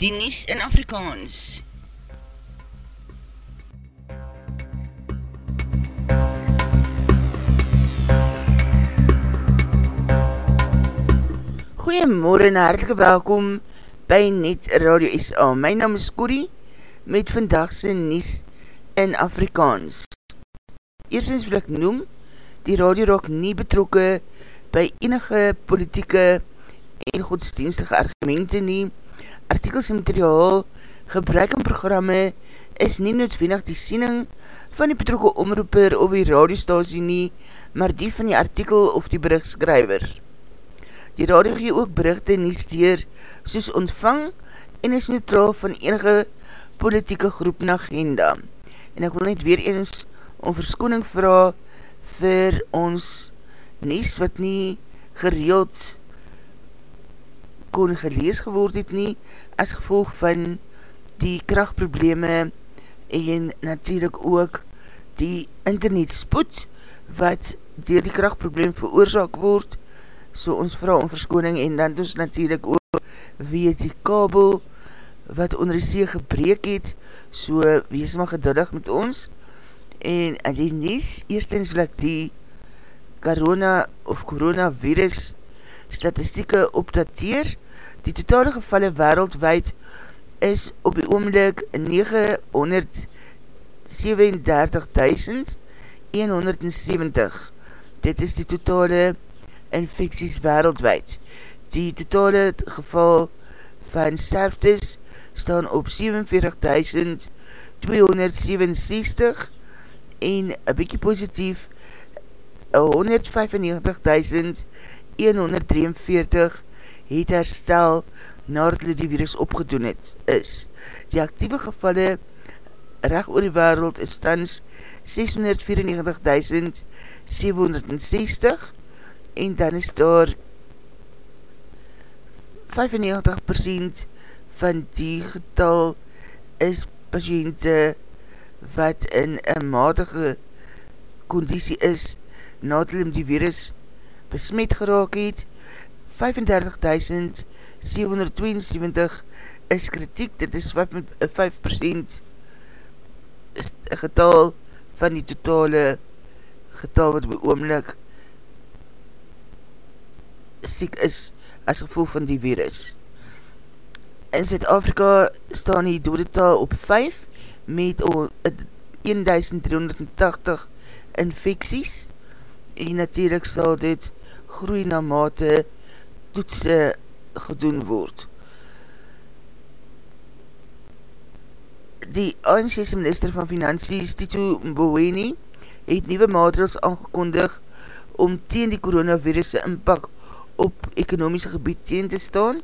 die Nies in Afrikaans. Goeiemorgen en hartelike welkom by Net Radio SA. My naam is Corrie met vandagse Nies in Afrikaans. Eerstens wil ek noem, die radio raak nie betrokke by enige politieke en godsdienstige argumente nie. Artikels en materiaal, gebruik en programme is nie noodwendig die siening van die betrokke omroeper of die radiostasie nie, maar die van die artikel of die berichtskryver. Die radio gee ook berichte nie steer soos ontvang en is neutraal van enige politieke groep na agenda. En ek wil net weer eens om verskoning vraag vir ons nies wat nie gereeld kon gelees geword het nie as gevolg van die krachtprobleme en natuurlijk ook die internet spoed wat dier die krachtprobleem veroorzaak word. So ons vraag om verskoning en dan ons natuurlijk ook weet die kabel wat onder die see gebreek het, so wees maar geduldig met ons. En as jy nies, eerstens wil ek die corona of coronavirus statistieke opdateer, die totale gevalle wereldwijd is op die oomlik 937.170 dit is die totale infecties wereldwijd. Die totale geval van sterftes staan op 47.267 en een bykie positief 195.143 het herstel nadat die virus opgedoen het is. Die actieve gevalle recht oor die wereld is stans 694.760 en dan is daar 95% van die getal is patiënte wat in een matige conditie is nadat hulle die virus besmet geraak het 35.772 is kritiek, dit is 5% is getal van die totale getal wat by oomlik siek is as gevolg van die virus. In Zuid-Afrika staan die dodetal op 5 met 1380 infecties en natuurlijk sal dit groei na mate toetse gedoen word. Die ANC's minister van Finansies, Tito Mboweni, het nieuwe maatregels aangekondig om teen die coronavirus inpak op ekonomiese gebied teen te staan.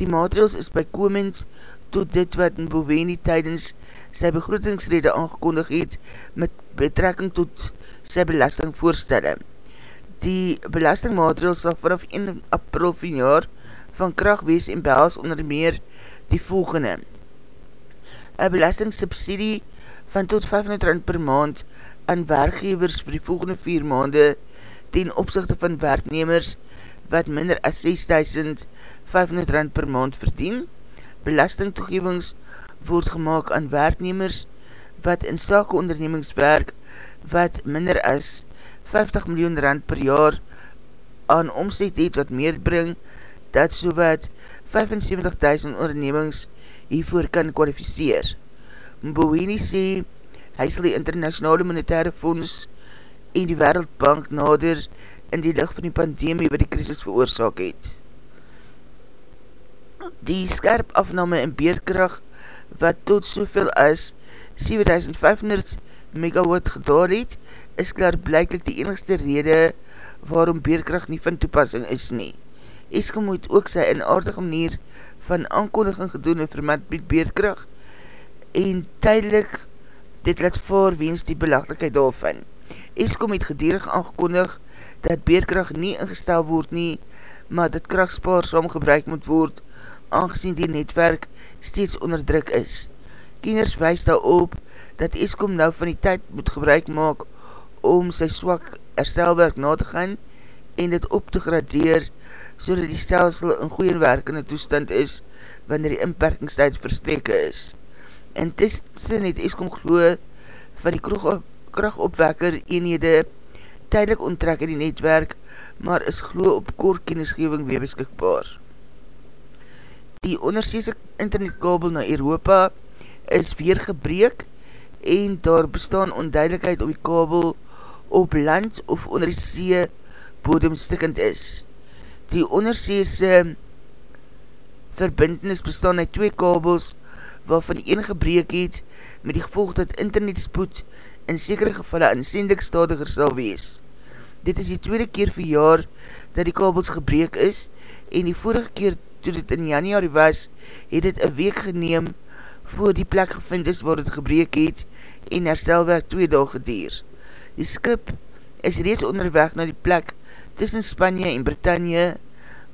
Die maatregels is bykomend tot dit wat Mboweni tydens sy begrotingsrede aangekondig het met betrekking tot sy belastingvoorstelle. Die belastingmaatregels sal vanaf 1 april van jaar van kracht wees en behels onder meer die volgende. Een belastingssubsidie van tot 500 rand per maand aan werkgevers vir die volgende 4 maande ten opzichte van werknemers wat minder as 6.500 rand per maand verdien. Belastingtoegevings word gemaakt aan werknemers wat in sake ondernemingswerk wat minder as 50 miljoen rand per jaar aan omzet het wat meer bring, dat so wat 75.000 ondernemings hiervoor kan kwalificeer. Mboweni sê, hy sal die internationale monetaire fonds en die wereldbank nader in die licht van die pandemie wat die krisis veroorzaak het. Die skerp afname in beerkracht wat tot soveel as 7500 megawatt gedaal het, is klaar blijklik die enigste rede waarom beerkracht nie van toepassing is nie. Eskom moet ook sy in aardige manier van aankondiging gedoen in vermand met beerkracht en tydelik dit laat voor wens die belaglikheid daarvan. Eskom het gedierig aangekondig dat beerkracht nie ingestel word nie, maar dat krachtspaarsom gebruik moet word, aangezien die netwerk steeds onderdruk is. Kieners wees daarop dat Eskom nou van die tyd moet gebruik maak om sy swak herstelwerk na te gaan en dit op te gradeer so dat die stelsel in goeie werkende toestand is, wanneer die inperkingstijd verstreke is. Intussen het Eskom geloo van die krachtopwekker eenhede tydelik onttrek in die netwerk, maar is geloo op kort kennisgeving weer beskikbaar. Die onderseese internetkabel na Europa is weer gebreek en daar bestaan onduidelijkheid op die kabel op land of onder die see bodemstikkend is. Die onderseese verbindenis bestaan uit twee kabels waarvan een gebreek het met die gevolg dat internetspoed in sekere gevalle aansienlik stadiger sal wees. Dit is die tweede keer vir jaar dat die kabels gebreek is en die vorige keer toe dit in januari was, het dit een week geneem voor die plek gevind is waar dit gebreek het en herstelwerk twee dag gedier. Die skip is reeds onderweg na die plek tussen Spanje en Britannia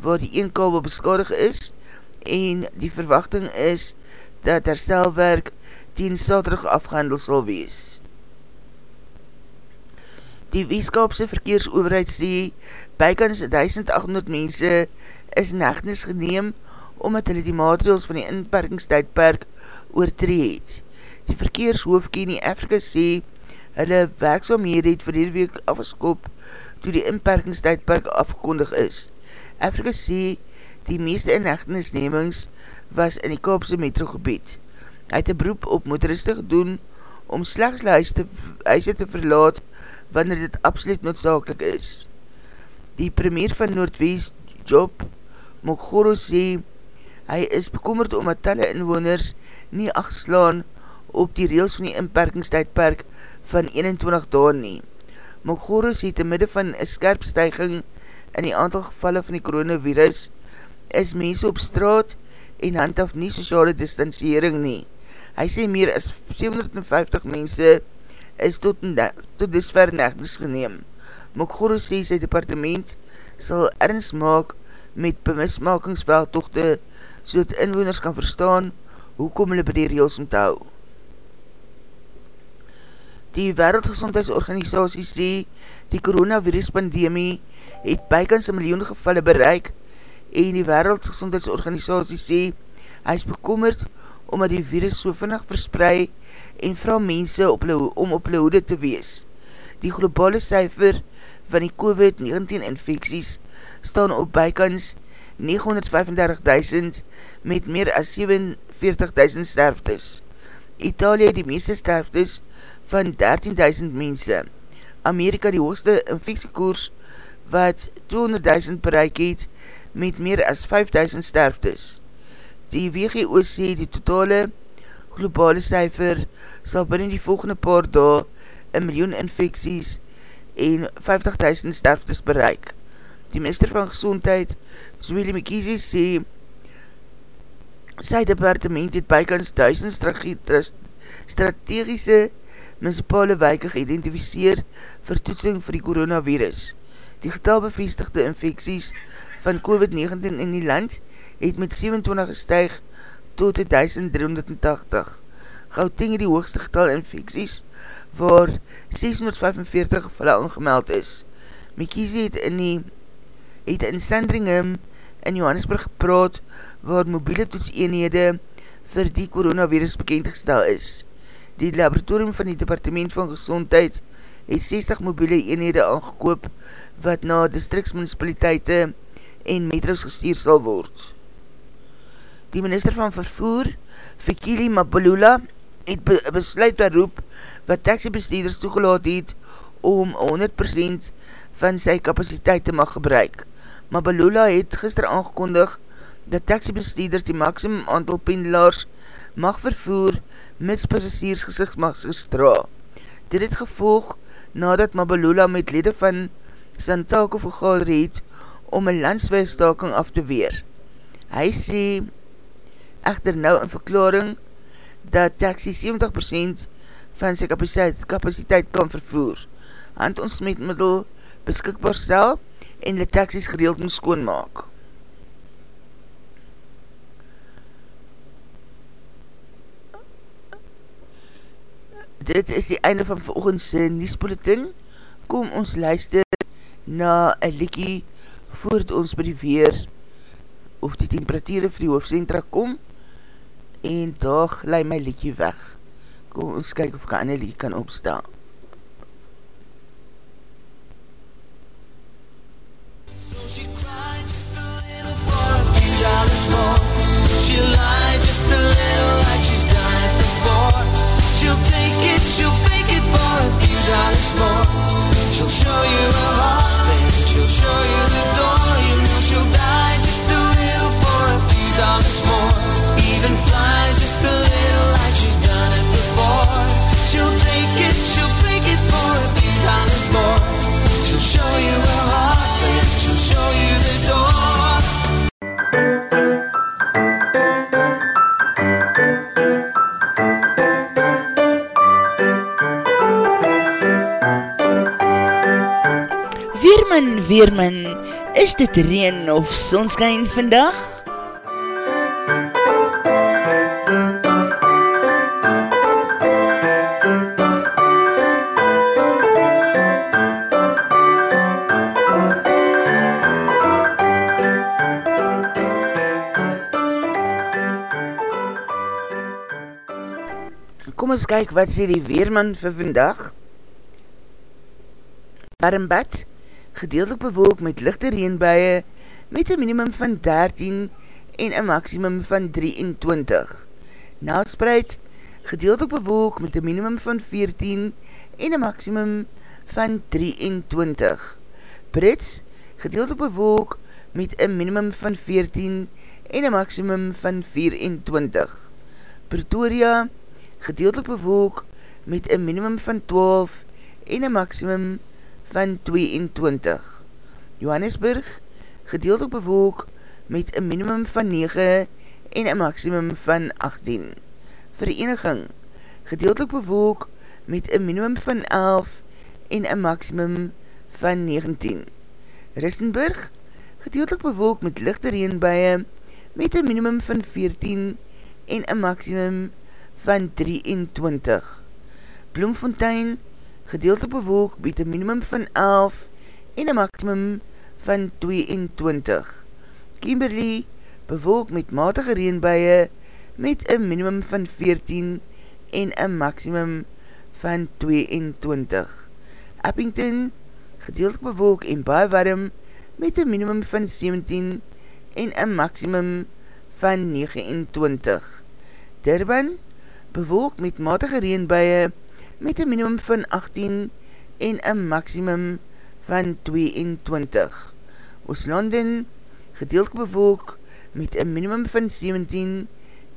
waar die een kabel beskadig is en die verwachting is dat herstelwerk teen saterig afgehandel sal wees. Die Weeskapse verkeersoverheid sê bykans 1800 mense is hechtenis geneem omdat hulle die maatregels van die inperkingstijdperk oortree het. Die verkeershoof Kenny Afrika sê hulle werkzaamheid het die week afgeskop toe die inperkingstijdperk afgekondig is. Afrika sê die meeste inhechtenisnemings was in die Kaapse metrogebied. Hy het een beroep op motoriste gedoen om slechts huise te, huise te verlaat wanneer dit absoluut noodzakelik is. Die premier van Noordwest, Job Mokgoro sê, hy is bekommerd omdat talle inwoners nie achtslaan op die reels van die inperkingstijdperk van 21 daan nie. Mokgoro sê te midde van een skerp stijging in die aantal gevalle van die coronavirus is mense op straat en handhaf nie sociale distanciering nie. Hy sê meer as 750 mense is tot, tot disver negdes geneem. Mokgoro sê sy departement sal ergens maak met bemismakingsveldtochte so dat inwoners kan verstaan hoekom hulle by die reels om te hou. Die Wereldgezondheidsorganisatie sê die coronavirus pandemie het bykans een miljoen gevalle bereik en die Wereldgezondheidsorganisatie sê hy is bekommerd omdat die virus so vinnig verspreid en vraag mense op hulle, om op hulle hoede te wees. Die globale cijfer van die COVID-19 infecties staan op bykans 935.000 met meer as 47.000 sterftes. Italië die meeste sterftes van 13.000 mense. Amerika die hoogste infectiekoers wat 200.000 bereik het met meer as 5.000 sterftes. Die WGOC die totale globale cijfer sal binnen die volgende paar dae een miljoen infecties en 50.000 sterftes bereik. Die minister van gezondheid, Zweli Mekizi, sê sy departement het bykans 1000 strategische municipale wijke geïdentificeer vir toetsing vir die coronavirus. Die getal bevestigde infecties van COVID-19 in die land het met 27 gestuig tot 1380. Gauteng het die hoogste getal infecties, waar 645 gevalle aangemeld is. Mekiese het in die het in Sandringham in Johannesburg gepraat, waar mobiele toetseenhede vir die coronavirus bekendgestel is. Die laboratorium van die departement van gezondheid het 60 mobiele eenhede aangekoop, wat na distriksmunicipaliteite en metros gestuur sal word. Die minister van vervoer, Fikili Mabulula, het be besluit beroep wat taxibesteeders toegelaat het om 100% van sy kapasiteit te mag gebruik. Maar Balula het gister aangekondig dat taxibesteeders die maximum aantal pendelaars mag vervoer mis passasiers gezichtsmaskers dra. Dit het gevolg nadat Mabalula met lede van Santako vergader het om een landswijstaking af te weer. Hy sê echter nou in verklaring dat taxi 70% van sy kapasiteit, kapasiteit kan vervoer. Hand ons metmiddel beskikbaar stel en die taxis gedeeld moet skoonmaak. Dit is die einde van veroogendse Niespolitin. Kom ons luister na een liekie voordat ons by die weer of die temperatuur vir die hoofdcentra kom en daar glij my liedje weg. Kom ons kyk of ek een ander liedje kan opstaan. Weerman, Weerman, is dit reen of sonskijn vandag? Kom ons kyk wat sê die Weerman vir vandag. Warmbad, gedeeltelik bewolk met lichte reenbuie met een minimum van 13 en een maximum van 23. Naalspreid, gedeeltelik bewolk met een minimum van 14 en een maximum van 23. Brits, gedeeltelik bewolk met een minimum van 14 en een maximum van 24. Pretoria, gedeeltelik bewolk met een minimum van 12 en een maximum van 22. Johannesburg, gedeeltelik bewolk met een minimum van 9 en een maximum van 18. Vereniging, gedeeltelik bewolk met een minimum van 11 en een maximum van 19. Rissenburg, gedeeltelik bewolk met lichte reenbuie met een minimum van 14 en een maximum van 23. Bloemfontein, gedeeltelik bewolk met een minimum van 11 en een maximum van 22. Kimberley, bewolk met matige reenbuie met een minimum van 14 en een maximum van 22. Eppington, gedeeltelik bewolk en baie warm met een minimum van 17 en een maximum van 29. Durban, bewolk met matige reenbuie met een minimum van 18 en een maximum van 22. Ooslanden, gedeeltelik bewolk met een minimum van 17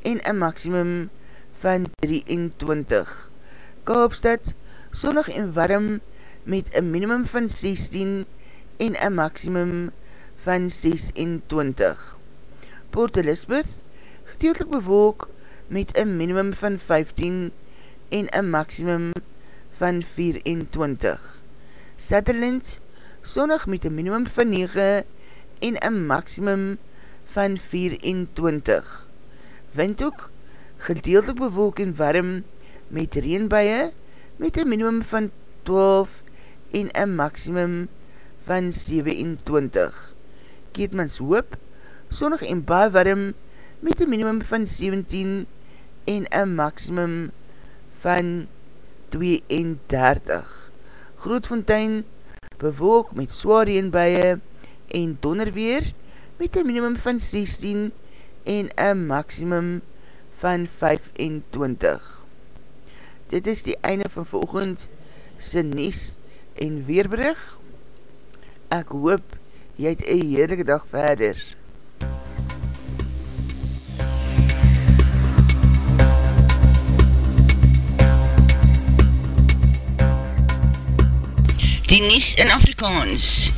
en een maximum van 23. Kaapstad, sonnig en warm met een minimum van 16 en een maximum van 26. Port Elizabeth, gedeeltelik bewolk met een minimum van 15 en een maximum van 24. Sutherland, sonnig met een minimum van 9 en een maximum van 24. Windhoek, gedeeltelik bewolk en warm met reenbuie met een minimum van 12 en een maximum van 27. Keetmans hoop, sonnig en baie warm met een minimum van 17 en een maximum van 32. Grootfontein, bewolk met zwaar reenbuie en donderweer met een minimum van 16 en een maximum van 25. Dit is die einde van volgend sy Nies en Weerbrug. Ek hoop jy het een heerlijke dag verder. Die Nies in Afrikaans